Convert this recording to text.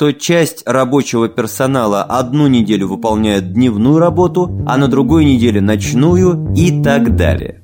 что часть рабочего персонала одну неделю выполняет дневную работу, а на другой неделе ночную и так далее.